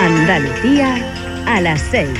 Andalucía a las seis.